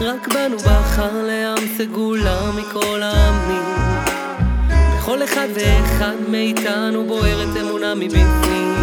רק בנו בחר לעם סגולה מכל העמים. בכל אחד ואחד מאיתנו בוערת אמונה מבפנים.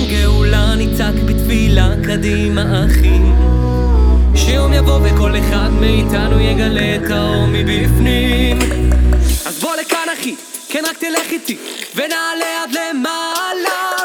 למען גאולה נצעק בתפילה קדימה אחים שיום יבוא וכל אחד מאיתנו יגלה את האור מבפנים. אז בוא לכאן אחי, כן רק תלך איתי ונעלה עד למעלה.